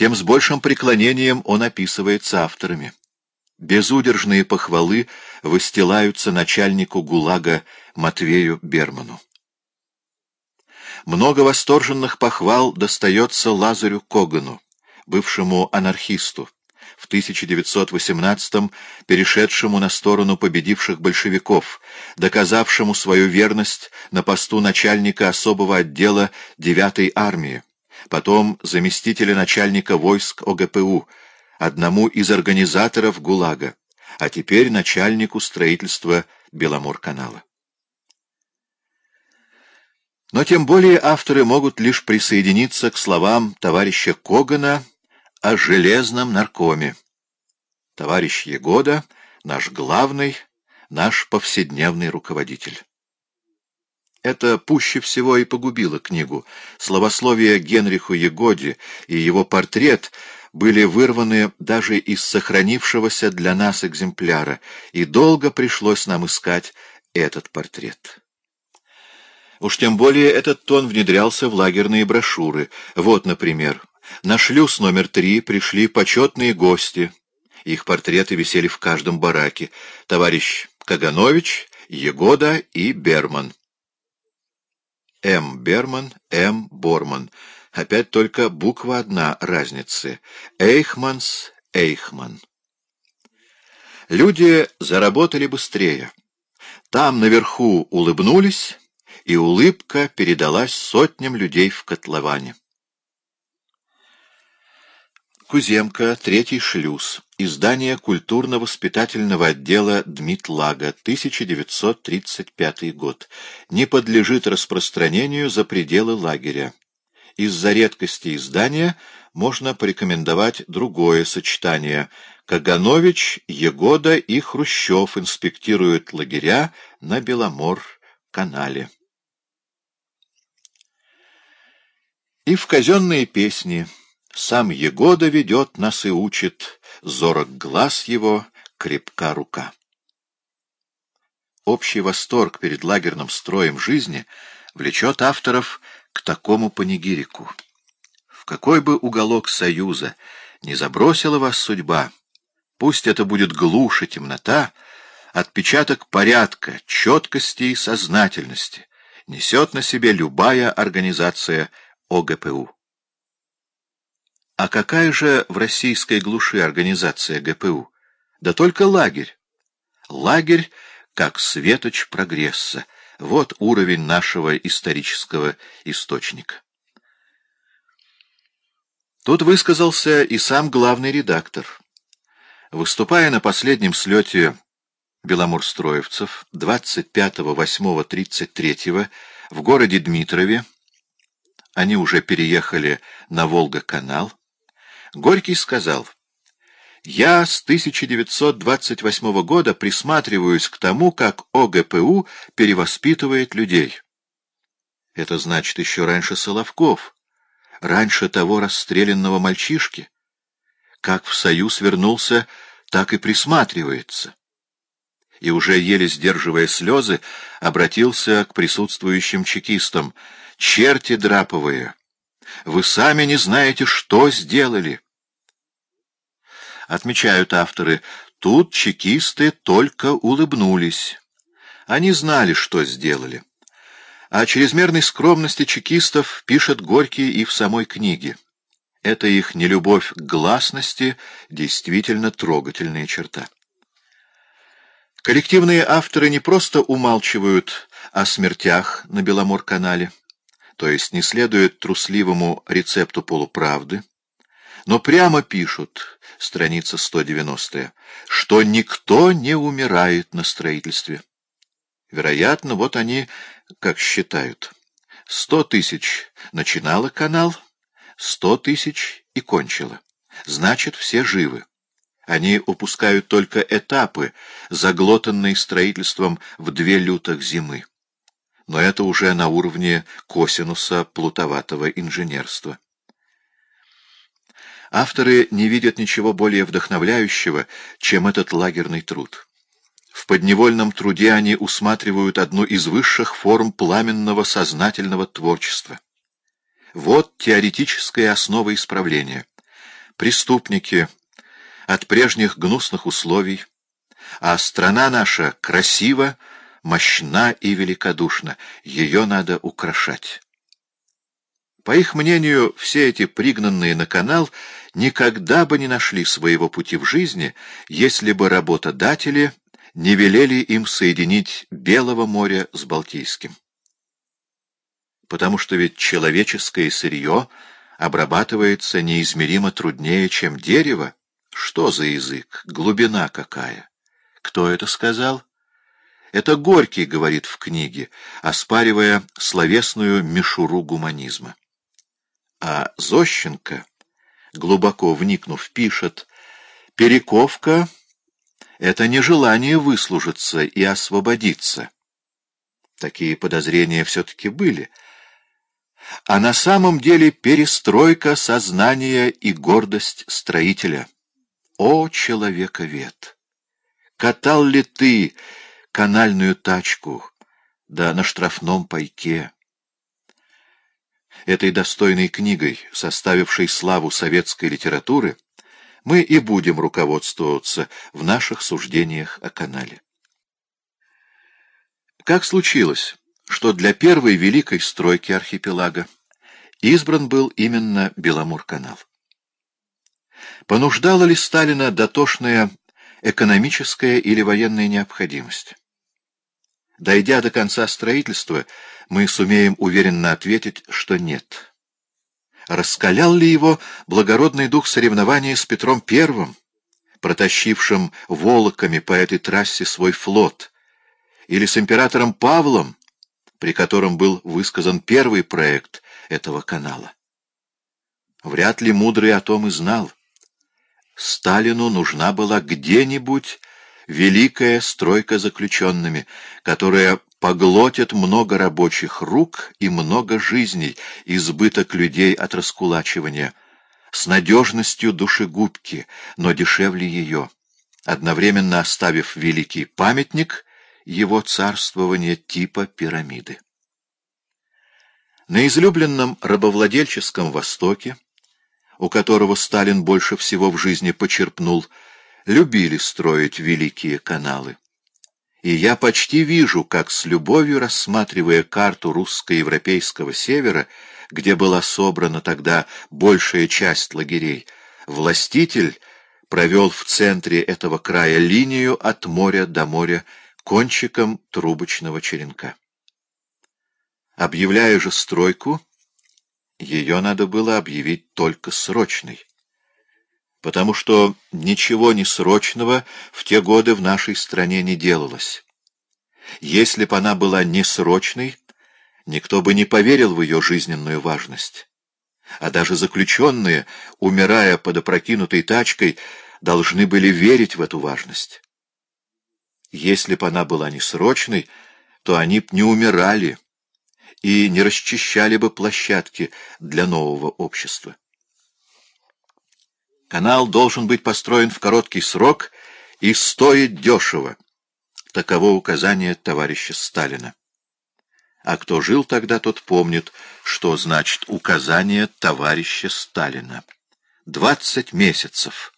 тем с большим преклонением он описывается авторами. Безудержные похвалы выстилаются начальнику ГУЛАГа Матвею Берману. Много восторженных похвал достается Лазарю Когану, бывшему анархисту, в 1918-м перешедшему на сторону победивших большевиков, доказавшему свою верность на посту начальника особого отдела 9-й армии, потом заместителя начальника войск ОГПУ, одному из организаторов ГУЛАГа, а теперь начальнику строительства Беломорканала. Но тем более авторы могут лишь присоединиться к словам товарища Когана о железном наркоме. Товарищ Егода — наш главный, наш повседневный руководитель. Это пуще всего и погубило книгу. Словословие Генриху Егоде и его портрет были вырваны даже из сохранившегося для нас экземпляра, и долго пришлось нам искать этот портрет. Уж тем более этот тон внедрялся в лагерные брошюры. Вот, например, на шлюз номер три пришли почетные гости. Их портреты висели в каждом бараке. Товарищ Каганович, Егода и Берман. М. Берман, М. Борман. Опять только буква одна разницы. Эйхманс, Эйхман. Люди заработали быстрее. Там наверху улыбнулись, и улыбка передалась сотням людей в котловане. Куземка, третий шлюз. Издание культурно-воспитательного отдела Дмитлага, 1935 год. Не подлежит распространению за пределы лагеря. Из-за редкости издания можно порекомендовать другое сочетание. Каганович, Егода и Хрущев инспектируют лагеря на Беломор-канале. И в казенные песни сам Егода ведет нас и учит, зорок глаз его, крепка рука. Общий восторг перед лагерным строем жизни влечет авторов к такому панигирику. В какой бы уголок союза не забросила вас судьба, пусть это будет глушь и темнота, отпечаток порядка, четкости и сознательности несет на себе любая организация ОГПУ. А какая же в российской глуши организация ГПУ? Да только лагерь. Лагерь как светоч прогресса. Вот уровень нашего исторического источника. Тут высказался и сам главный редактор. Выступая на последнем слете беломорстроевцев 25-8-33 в городе Дмитрове, они уже переехали на Волга-канал, Горький сказал, «Я с 1928 года присматриваюсь к тому, как ОГПУ перевоспитывает людей». Это значит еще раньше Соловков, раньше того расстрелянного мальчишки. Как в Союз вернулся, так и присматривается. И уже еле сдерживая слезы, обратился к присутствующим чекистам. «Черти драповые!» Вы сами не знаете, что сделали. Отмечают авторы, тут чекисты только улыбнулись. Они знали, что сделали. О чрезмерной скромности чекистов пишет Горький и в самой книге. Это их нелюбовь к гласности действительно трогательная черта. Коллективные авторы не просто умалчивают о смертях на Беломор-канале, то есть не следует трусливому рецепту полуправды, но прямо пишут, страница 190, что никто не умирает на строительстве. Вероятно, вот они, как считают, сто тысяч начинала канал, сто тысяч и кончила. Значит, все живы. Они упускают только этапы, заглотанные строительством в две лютых зимы но это уже на уровне косинуса плутоватого инженерства. Авторы не видят ничего более вдохновляющего, чем этот лагерный труд. В подневольном труде они усматривают одну из высших форм пламенного сознательного творчества. Вот теоретическая основа исправления. преступники от прежних гнусных условий, а страна наша красива, мощна и великодушна, ее надо украшать. По их мнению, все эти пригнанные на канал никогда бы не нашли своего пути в жизни, если бы работодатели не велели им соединить Белого моря с Балтийским. Потому что ведь человеческое сырье обрабатывается неизмеримо труднее, чем дерево. Что за язык? Глубина какая? Кто это сказал? Это Горький говорит в книге, оспаривая словесную мишуру гуманизма. А Зощенко, глубоко вникнув, пишет «Перековка — это нежелание выслужиться и освободиться». Такие подозрения все-таки были. А на самом деле перестройка сознания и гордость строителя. О, человековед! Катал ли ты канальную тачку, да на штрафном пайке? Этой достойной книгой, составившей славу советской литературы, мы и будем руководствоваться в наших суждениях о канале. Как случилось, что для первой великой стройки архипелага избран был именно Беломор-канал? Понуждала ли Сталина дотошная экономическая или военная необходимость? Дойдя до конца строительства, мы сумеем уверенно ответить, что нет. Раскалял ли его благородный дух соревнования с Петром Первым, протащившим волоками по этой трассе свой флот, или с императором Павлом, при котором был высказан первый проект этого канала? Вряд ли мудрый о том и знал. Сталину нужна была где-нибудь великая стройка заключенными, которая поглотит много рабочих рук и много жизней, избыток людей от раскулачивания, с надежностью душегубки, но дешевле ее, одновременно оставив великий памятник его царствования типа пирамиды. На излюбленном рабовладельческом Востоке, у которого Сталин больше всего в жизни почерпнул любили строить великие каналы. И я почти вижу, как с любовью рассматривая карту русско-европейского севера, где была собрана тогда большая часть лагерей, властитель провел в центре этого края линию от моря до моря кончиком трубочного черенка. Объявляя же стройку, ее надо было объявить только срочной потому что ничего несрочного в те годы в нашей стране не делалось. Если бы она была несрочной, никто бы не поверил в ее жизненную важность. А даже заключенные, умирая под опрокинутой тачкой, должны были верить в эту важность. Если бы она была несрочной, то они б не умирали и не расчищали бы площадки для нового общества. Канал должен быть построен в короткий срок и стоить дешево. Таково указание товарища Сталина. А кто жил тогда, тот помнит, что значит указание товарища Сталина. Двадцать месяцев.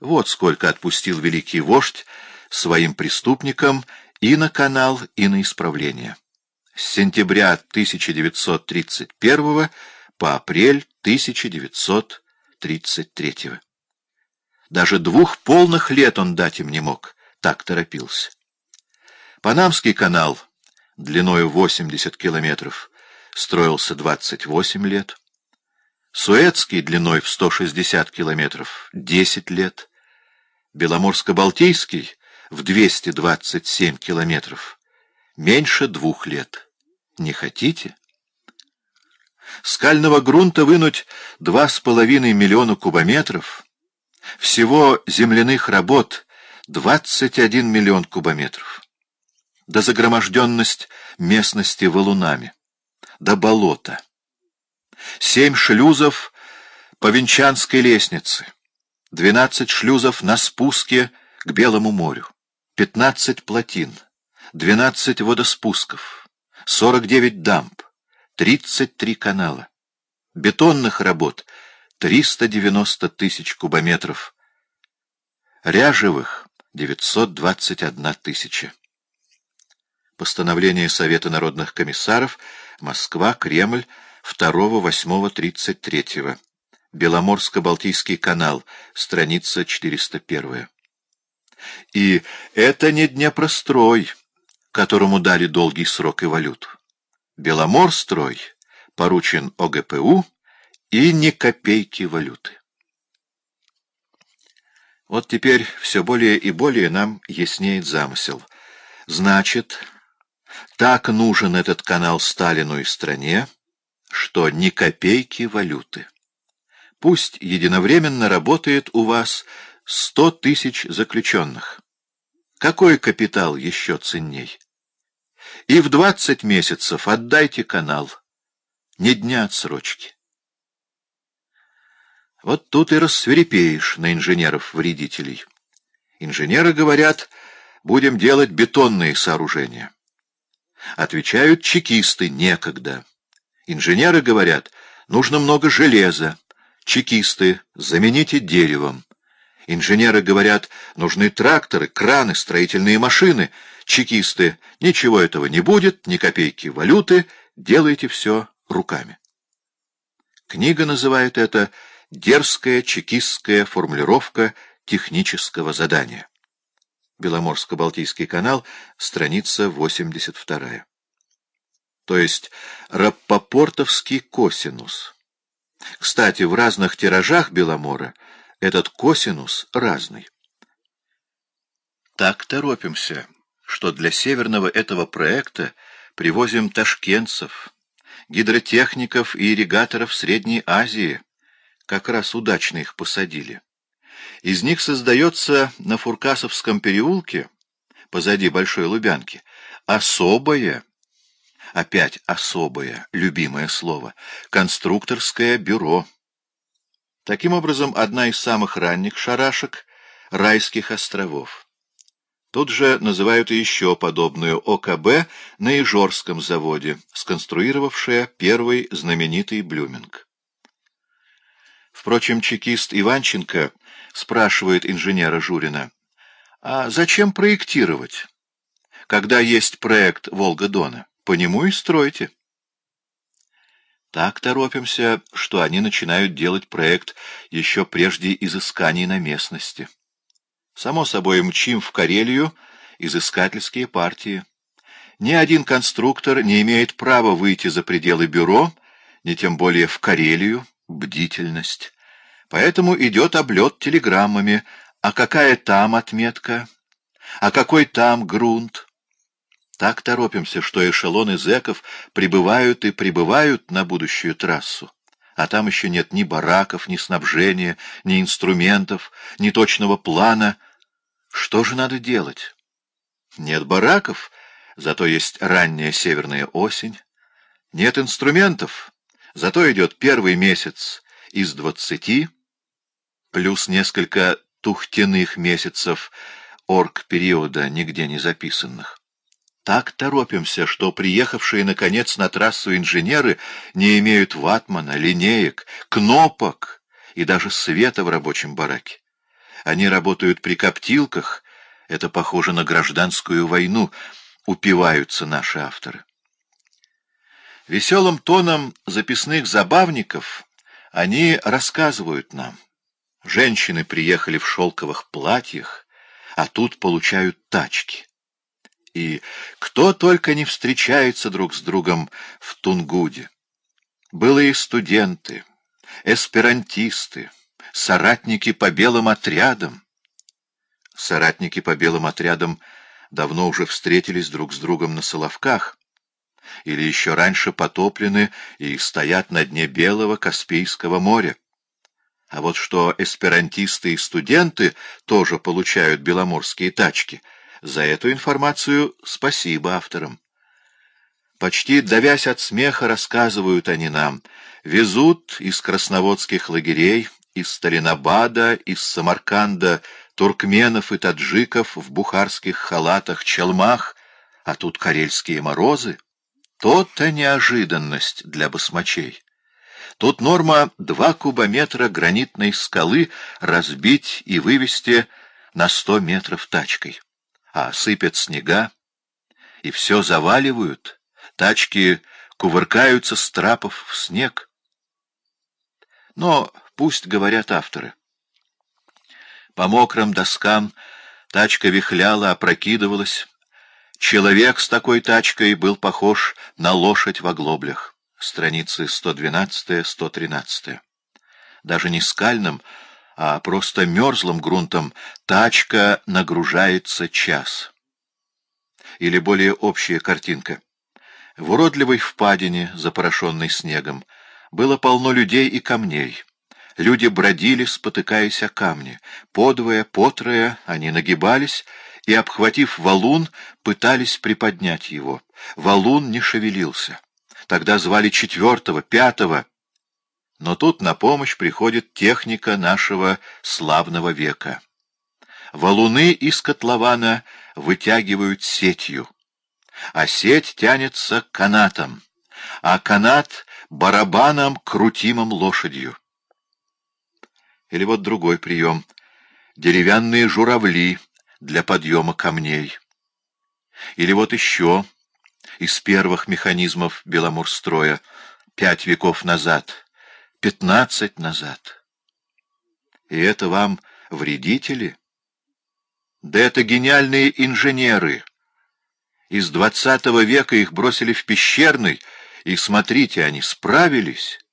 Вот сколько отпустил великий вождь своим преступникам и на канал, и на исправление. С сентября 1931 по апрель 1932 33-го. Даже двух полных лет он дать им не мог, так торопился. Панамский канал длиною 80 километров строился 28 лет. Суэцкий длиной в 160 километров — 10 лет. Беломорско-Балтийский в 227 километров — меньше двух лет. Не хотите? скального грунта вынуть два с половиной миллиона кубометров, всего земляных работ 21 миллион кубометров, да загроможденность местности валунами, да болота, семь шлюзов по Венчанской лестнице, 12 шлюзов на спуске к Белому морю, 15 плотин, 12 водоспусков, 49 дамб, 33 канала. Бетонных работ 390 тысяч кубометров. Ряжевых — 921 тысяча. Постановление Совета народных комиссаров, Москва, Кремль, 2-8-33. Беломорско-Балтийский канал, страница 401. И это не Днепрострой, которому дали долгий срок и валюту. Беломорстрой поручен ОГПУ и ни копейки валюты. Вот теперь все более и более нам яснеет замысел. Значит, так нужен этот канал Сталину и стране, что ни копейки валюты. Пусть единовременно работает у вас сто тысяч заключенных. Какой капитал еще ценней? И в двадцать месяцев отдайте канал. Ни дня отсрочки. Вот тут и рассверепеешь на инженеров-вредителей. Инженеры говорят, будем делать бетонные сооружения. Отвечают чекисты, некогда. Инженеры говорят, нужно много железа. Чекисты, замените деревом. Инженеры говорят, нужны тракторы, краны, строительные машины. Чекисты, ничего этого не будет, ни копейки валюты, делайте все руками. Книга называет это «Дерзкая чекистская формулировка технического задания». Беломорско-Балтийский канал, страница 82. То есть раппопортовский косинус. Кстати, в разных тиражах Беломора этот косинус разный. Так торопимся, что для северного этого проекта привозим ташкентцев, гидротехников и ирригаторов Средней Азии. Как раз удачно их посадили. Из них создается на Фуркасовском переулке, позади Большой Лубянки, особое, опять особое, любимое слово, конструкторское бюро. Таким образом, одна из самых ранних шарашек — райских островов. Тут же называют еще подобную ОКБ на Ижорском заводе, сконструировавшая первый знаменитый Блюминг. Впрочем, чекист Иванченко спрашивает инженера Журина, а зачем проектировать, когда есть проект Волга-Дона? По нему и стройте. Так торопимся, что они начинают делать проект еще прежде изысканий на местности. Само собой, мчим в Карелию изыскательские партии. Ни один конструктор не имеет права выйти за пределы бюро, ни тем более в Карелию, бдительность. Поэтому идет облет телеграммами, а какая там отметка, а какой там грунт. Так торопимся, что эшелоны зэков прибывают и прибывают на будущую трассу. А там еще нет ни бараков, ни снабжения, ни инструментов, ни точного плана. Что же надо делать? Нет бараков, зато есть ранняя северная осень. Нет инструментов, зато идет первый месяц из двадцати, плюс несколько тухтяных месяцев орг-периода, нигде не записанных. Так торопимся, что приехавшие, наконец, на трассу инженеры не имеют ватмана, линеек, кнопок и даже света в рабочем бараке. Они работают при коптилках, это похоже на гражданскую войну, упиваются наши авторы. Веселым тоном записных забавников они рассказывают нам. Женщины приехали в шелковых платьях, а тут получают тачки. И кто только не встречается друг с другом в Тунгуде. Былые студенты, эсперантисты, соратники по белым отрядам. Соратники по белым отрядам давно уже встретились друг с другом на Соловках, или еще раньше потоплены и стоят на дне Белого Каспийского моря. А вот что эсперантисты и студенты тоже получают беломорские тачки — за эту информацию спасибо авторам. Почти давясь от смеха, рассказывают они нам. Везут из красноводских лагерей, из Сталинабада, из Самарканда туркменов и таджиков в бухарских халатах, челмах, а тут карельские морозы. То-то неожиданность для басмачей. Тут норма два кубометра гранитной скалы разбить и вывести на сто метров тачкой. А сыпят снега, и все заваливают, тачки кувыркаются с трапов в снег. Но пусть говорят авторы. По мокрым доскам тачка вихляла, опрокидывалась. Человек с такой тачкой был похож на лошадь в оглоблях. Страницы 112-113. Даже не скальным, а просто мерзлым грунтом тачка нагружается час. Или более общая картинка. В уродливой впадине, запорошенной снегом, было полно людей и камней. Люди бродили, спотыкаясь о камни. Подвое, потрое, они нагибались и, обхватив валун, пытались приподнять его. Валун не шевелился. Тогда звали четвертого, пятого. Но тут на помощь приходит техника нашего славного века. Валуны из котлована вытягивают сетью, а сеть тянется канатом, а канат — барабаном, крутимым лошадью. Или вот другой прием — деревянные журавли для подъема камней. Или вот еще из первых механизмов Беломорстроя пять веков назад, пятнадцать назад. И это вам вредители? Да это гениальные инженеры. Из двадцатого века их бросили в пещерный, и, смотрите, они справились.